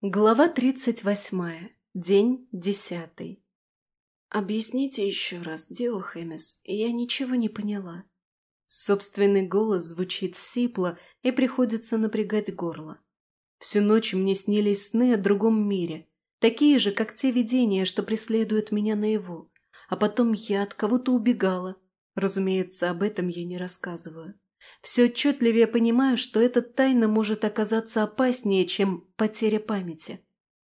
Глава тридцать восьмая. День десятый. «Объясните еще раз, Дио Хэмис, я ничего не поняла». Собственный голос звучит сипло и приходится напрягать горло. Всю ночь мне снились сны о другом мире, такие же, как те видения, что преследуют меня наяву. А потом я от кого-то убегала. Разумеется, об этом я не рассказываю все отчетливее понимаю, что эта тайна может оказаться опаснее, чем потеря памяти.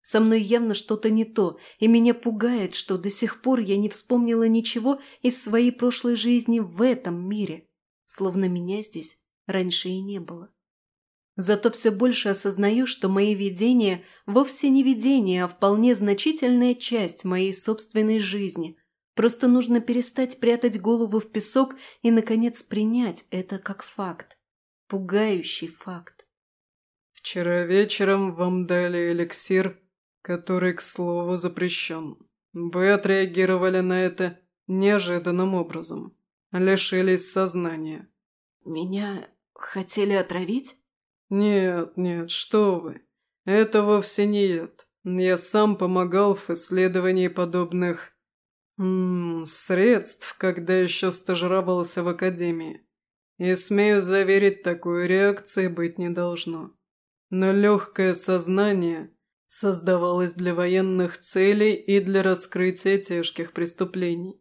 Со мной явно что-то не то, и меня пугает, что до сих пор я не вспомнила ничего из своей прошлой жизни в этом мире, словно меня здесь раньше и не было. Зато все больше осознаю, что мои видения вовсе не видения, а вполне значительная часть моей собственной жизни – Просто нужно перестать прятать голову в песок и, наконец, принять это как факт. Пугающий факт. Вчера вечером вам дали эликсир, который, к слову, запрещен. Вы отреагировали на это неожиданным образом. Лишились сознания. Меня хотели отравить? Нет, нет, что вы. Это вовсе не яд. Я сам помогал в исследовании подобных Ммм, средств, когда еще стажировался в академии. И смею заверить, такой реакции быть не должно. Но легкое сознание создавалось для военных целей и для раскрытия тяжких преступлений.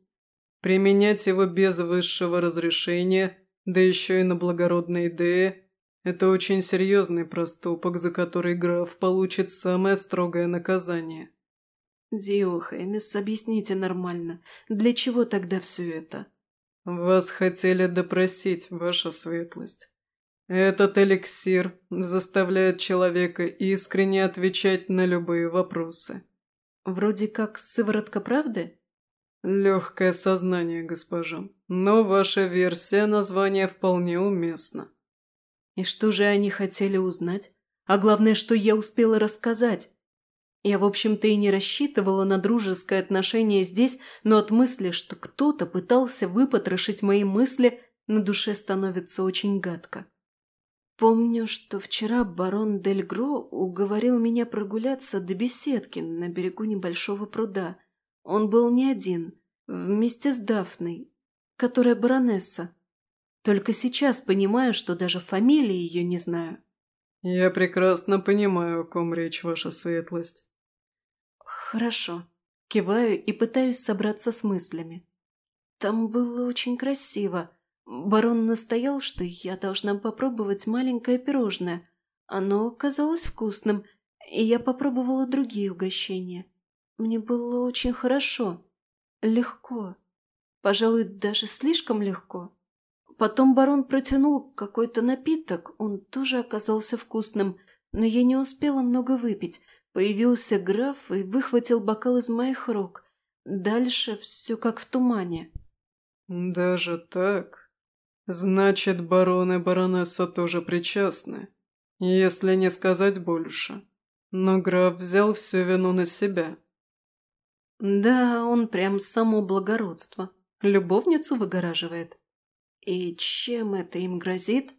Применять его без высшего разрешения, да еще и на благородные идеи – это очень серьезный проступок, за который граф получит самое строгое наказание. «Диохэмис, объясните нормально, для чего тогда все это?» «Вас хотели допросить, ваша светлость. Этот эликсир заставляет человека искренне отвечать на любые вопросы». «Вроде как сыворотка правды?» «Легкое сознание, госпожа. Но ваша версия названия вполне уместна». «И что же они хотели узнать? А главное, что я успела рассказать?» Я, в общем-то, и не рассчитывала на дружеское отношение здесь, но от мысли, что кто-то пытался выпотрошить мои мысли, на душе становится очень гадко. Помню, что вчера барон Дель Гро уговорил меня прогуляться до беседки на берегу небольшого пруда. Он был не один, вместе с Дафной, которая баронесса. Только сейчас понимаю, что даже фамилии ее не знаю. «Я прекрасно понимаю, о ком речь, ваша светлость. «Хорошо». Киваю и пытаюсь собраться с мыслями. Там было очень красиво. Барон настоял, что я должна попробовать маленькое пирожное. Оно оказалось вкусным, и я попробовала другие угощения. Мне было очень хорошо. Легко. Пожалуй, даже слишком легко. Потом барон протянул какой-то напиток, он тоже оказался вкусным, но я не успела много выпить, Появился граф и выхватил бокал из моих рук. Дальше все как в тумане. «Даже так? Значит, барон и баронесса тоже причастны, если не сказать больше. Но граф взял всю вину на себя». «Да, он прям само благородство. Любовницу выгораживает. И чем это им грозит?»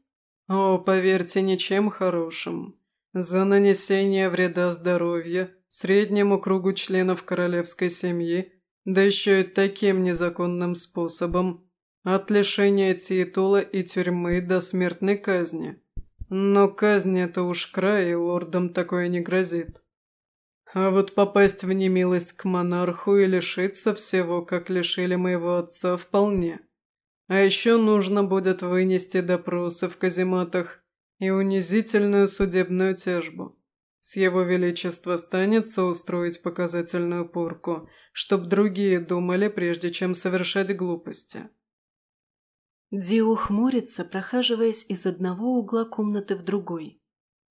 «О, поверьте, ничем хорошим. За нанесение вреда здоровью среднему кругу членов королевской семьи, да еще и таким незаконным способом, от лишения титула и тюрьмы до смертной казни. Но казнь это уж край, и лордам такое не грозит. А вот попасть в немилость к монарху и лишиться всего, как лишили моего отца, вполне. А еще нужно будет вынести допросы в казематах и унизительную судебную тяжбу. С его величества станется устроить показательную порку, чтоб другие думали, прежде чем совершать глупости. Дио хмурится, прохаживаясь из одного угла комнаты в другой.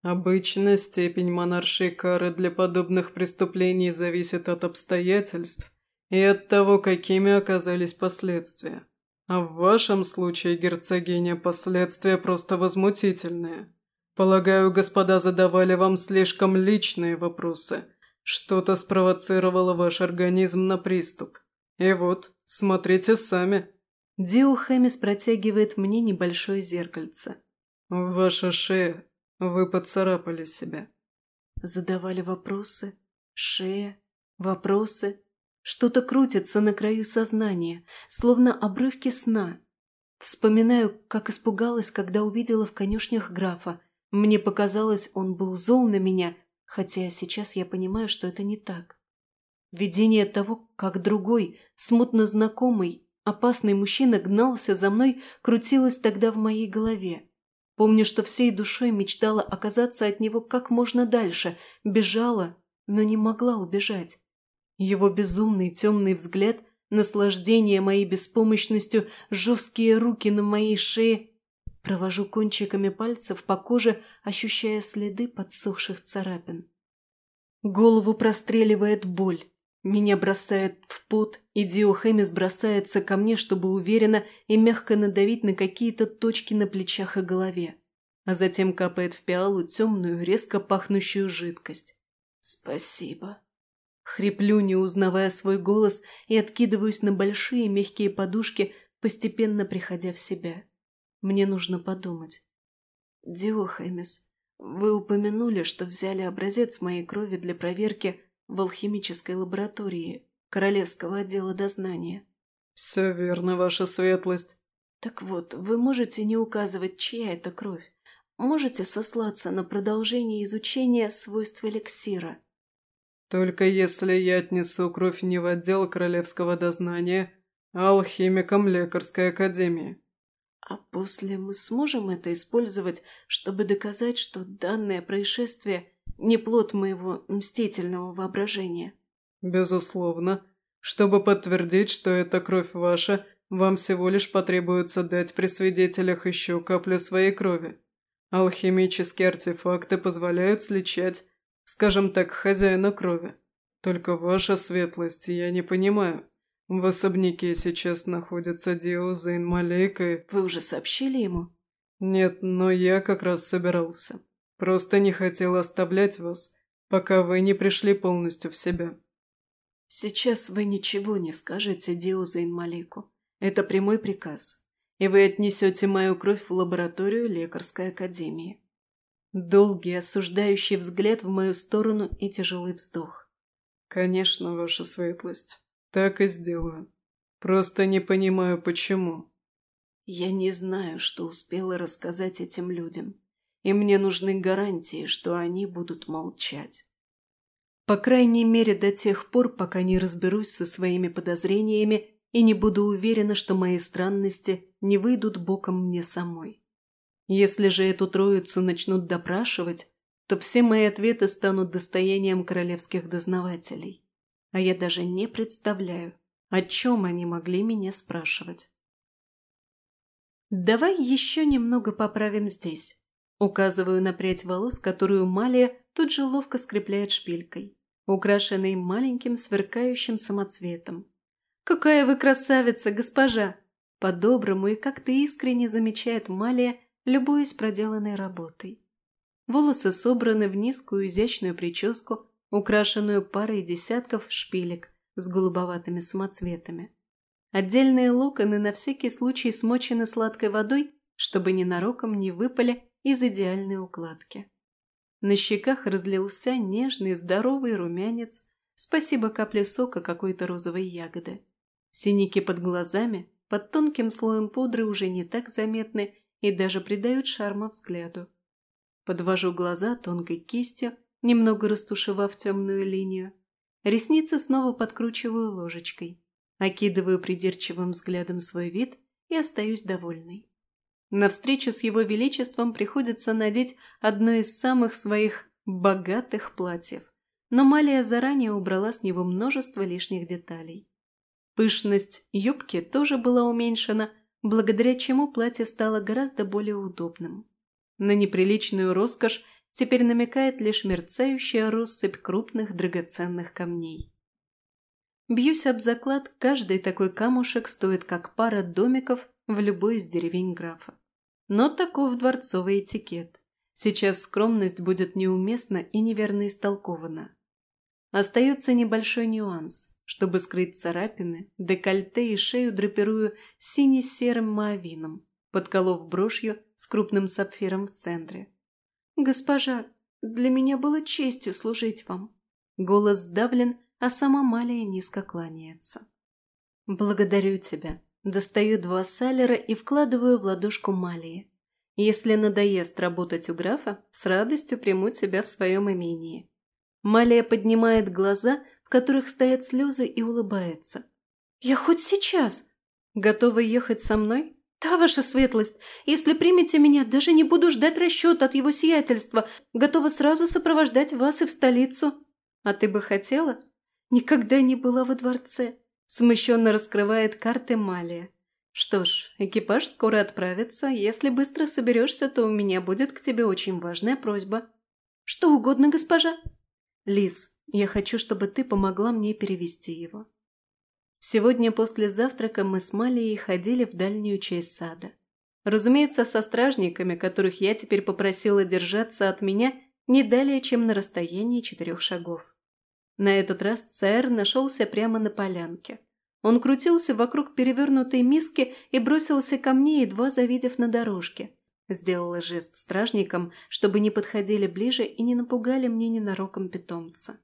Обычно степень монаршей кары для подобных преступлений зависит от обстоятельств и от того, какими оказались последствия. А в вашем случае, герцогиня, последствия просто возмутительные. Полагаю, господа задавали вам слишком личные вопросы. Что-то спровоцировало ваш организм на приступ. И вот, смотрите сами. Дио Хэмис протягивает мне небольшое зеркальце. Ваша шея. Вы поцарапали себя. Задавали вопросы. Шея. Вопросы. Что-то крутится на краю сознания, словно обрывки сна. Вспоминаю, как испугалась, когда увидела в конюшнях графа. Мне показалось, он был зол на меня, хотя сейчас я понимаю, что это не так. Видение того, как другой, смутно знакомый, опасный мужчина гнался за мной, крутилось тогда в моей голове. Помню, что всей душой мечтала оказаться от него как можно дальше, бежала, но не могла убежать. Его безумный темный взгляд, наслаждение моей беспомощностью, жесткие руки на моей шее. Провожу кончиками пальцев по коже, ощущая следы подсохших царапин. Голову простреливает боль. Меня бросает в пот, и Диохемис бросается ко мне, чтобы уверенно и мягко надавить на какие-то точки на плечах и голове. А затем капает в пиалу темную, резко пахнущую жидкость. «Спасибо». Хриплю, не узнавая свой голос, и откидываюсь на большие мягкие подушки, постепенно приходя в себя. Мне нужно подумать. «Диохемис, вы упомянули, что взяли образец моей крови для проверки в алхимической лаборатории Королевского отдела дознания. «Все верно, ваша светлость». «Так вот, вы можете не указывать, чья это кровь. Можете сослаться на продолжение изучения свойств эликсира». «Только если я отнесу кровь не в отдел Королевского дознания, а алхимикам Лекарской академии». «А после мы сможем это использовать, чтобы доказать, что данное происшествие – не плод моего мстительного воображения. Безусловно. Чтобы подтвердить, что это кровь ваша, вам всего лишь потребуется дать при свидетелях еще каплю своей крови. Алхимические артефакты позволяют сличать, скажем так, хозяина крови. Только ваша светлость, я не понимаю. В особняке сейчас находится Дио Зейн Малейк и... Вы уже сообщили ему? Нет, но я как раз собирался. Просто не хотел оставлять вас, пока вы не пришли полностью в себя». «Сейчас вы ничего не скажете Диозейн Малику. Это прямой приказ. И вы отнесете мою кровь в лабораторию лекарской академии». Долгий осуждающий взгляд в мою сторону и тяжелый вздох. «Конечно, ваша светлость. Так и сделаю. Просто не понимаю, почему». Я не знаю, что успела рассказать этим людям и мне нужны гарантии, что они будут молчать. По крайней мере, до тех пор, пока не разберусь со своими подозрениями и не буду уверена, что мои странности не выйдут боком мне самой. Если же эту троицу начнут допрашивать, то все мои ответы станут достоянием королевских дознавателей. А я даже не представляю, о чем они могли меня спрашивать. Давай еще немного поправим здесь. Указываю на прядь волос, которую Малия тут же ловко скрепляет шпилькой, украшенной маленьким сверкающим самоцветом. «Какая вы красавица, госпожа!» По-доброму и как-то искренне замечает Малия, любуясь проделанной работой. Волосы собраны в низкую изящную прическу, украшенную парой десятков шпилек с голубоватыми самоцветами. Отдельные локоны на всякий случай смочены сладкой водой, чтобы ненароком не выпали из идеальной укладки. На щеках разлился нежный, здоровый румянец, спасибо капле сока какой-то розовой ягоды. Синяки под глазами, под тонким слоем пудры уже не так заметны и даже придают шарма взгляду. Подвожу глаза тонкой кистью, немного растушевав темную линию. Ресницы снова подкручиваю ложечкой. Окидываю придирчивым взглядом свой вид и остаюсь довольной. На встречу с его величеством приходится надеть одно из самых своих богатых платьев. Но Малия заранее убрала с него множество лишних деталей. Пышность юбки тоже была уменьшена, благодаря чему платье стало гораздо более удобным. На неприличную роскошь теперь намекает лишь мерцающая россыпь крупных драгоценных камней. Бьюсь об заклад, каждый такой камушек стоит как пара домиков в любой из деревень графа. Но таков дворцовый этикет. Сейчас скромность будет неуместна и неверно истолкована. Остается небольшой нюанс. Чтобы скрыть царапины, декольте и шею драпирую сине-серым маавином, подколов брошью с крупным сапфиром в центре. «Госпожа, Для меня было честью служить вам». Голос сдавлен, а сама Малия низко кланяется. «Благодарю тебя». Достаю два салера и вкладываю в ладошку Малии. Если надоест работать у графа, с радостью приму тебя в своем имении. Малия поднимает глаза, в которых стоят слезы, и улыбается. «Я хоть сейчас!» «Готова ехать со мной?» «Да, ваша светлость, если примете меня, даже не буду ждать расчет от его сиятельства. Готова сразу сопровождать вас и в столицу». «А ты бы хотела?» «Никогда не была во дворце. Смущенно раскрывает карты Малия. Что ж, экипаж скоро отправится. Если быстро соберешься, то у меня будет к тебе очень важная просьба. Что угодно, госпожа. Лиз, я хочу, чтобы ты помогла мне перевести его. Сегодня после завтрака мы с Малией ходили в дальнюю часть сада. Разумеется, со стражниками, которых я теперь попросила держаться от меня не далее, чем на расстоянии четырех шагов. На этот раз царь нашелся прямо на полянке. Он крутился вокруг перевернутой миски и бросился ко мне, едва завидев на дорожке. Сделала жест стражникам, чтобы не подходили ближе и не напугали мне ненароком питомца.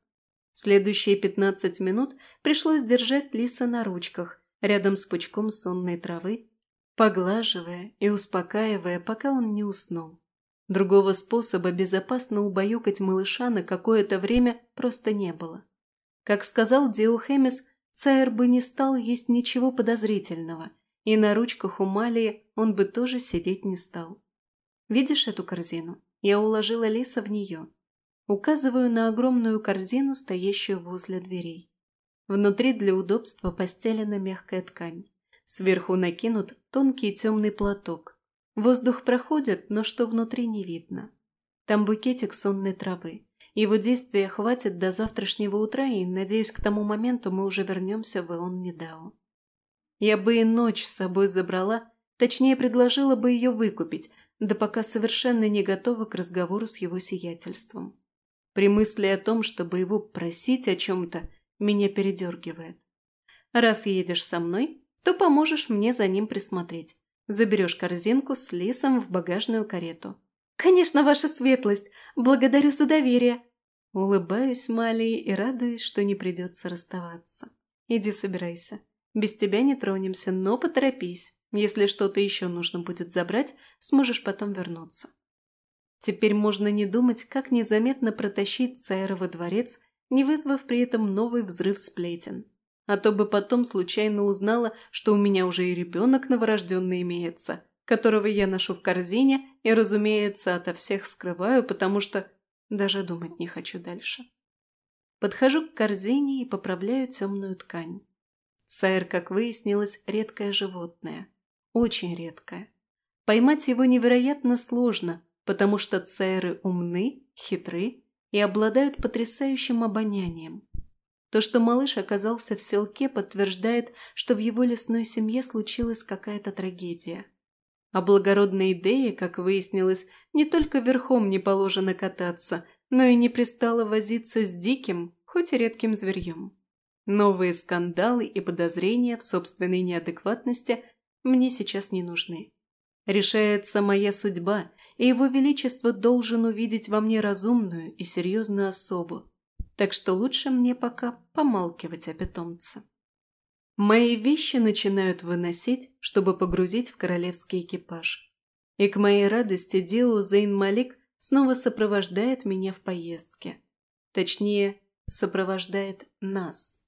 Следующие пятнадцать минут пришлось держать лиса на ручках, рядом с пучком сонной травы, поглаживая и успокаивая, пока он не уснул. Другого способа безопасно убаюкать малыша на какое-то время просто не было. Как сказал Диохемис, Цайр бы не стал есть ничего подозрительного, и на ручках у Малии он бы тоже сидеть не стал. Видишь эту корзину? Я уложила лиса в нее. Указываю на огромную корзину, стоящую возле дверей. Внутри для удобства постелена мягкая ткань. Сверху накинут тонкий темный платок, Воздух проходит, но что внутри не видно. Там букетик сонной травы. Его действия хватит до завтрашнего утра, и, надеюсь, к тому моменту мы уже вернемся в Ион Недау. Я бы и ночь с собой забрала, точнее, предложила бы ее выкупить, да пока совершенно не готова к разговору с его сиятельством. При мысли о том, чтобы его просить о чем-то, меня передергивает. Раз едешь со мной, то поможешь мне за ним присмотреть. Заберешь корзинку с лисом в багажную карету. «Конечно, ваша светлость! Благодарю за доверие!» Улыбаюсь Малии и радуюсь, что не придется расставаться. «Иди собирайся. Без тебя не тронемся, но поторопись. Если что-то еще нужно будет забрать, сможешь потом вернуться». Теперь можно не думать, как незаметно протащить Цайра во дворец, не вызвав при этом новый взрыв сплетен а то бы потом случайно узнала, что у меня уже и ребенок новорожденный имеется, которого я ношу в корзине и, разумеется, ото всех скрываю, потому что даже думать не хочу дальше. Подхожу к корзине и поправляю темную ткань. Сайр, как выяснилось, редкое животное. Очень редкое. Поймать его невероятно сложно, потому что цайры умны, хитры и обладают потрясающим обонянием. То, что малыш оказался в селке, подтверждает, что в его лесной семье случилась какая-то трагедия. А благородной идее, как выяснилось, не только верхом не положено кататься, но и не пристало возиться с диким, хоть и редким зверьем. Новые скандалы и подозрения в собственной неадекватности мне сейчас не нужны. Решается моя судьба, и его величество должен увидеть во мне разумную и серьезную особу, так что лучше мне пока помалкивать о питомце. Мои вещи начинают выносить, чтобы погрузить в королевский экипаж. И к моей радости Дио Зейн Малик снова сопровождает меня в поездке. Точнее, сопровождает нас.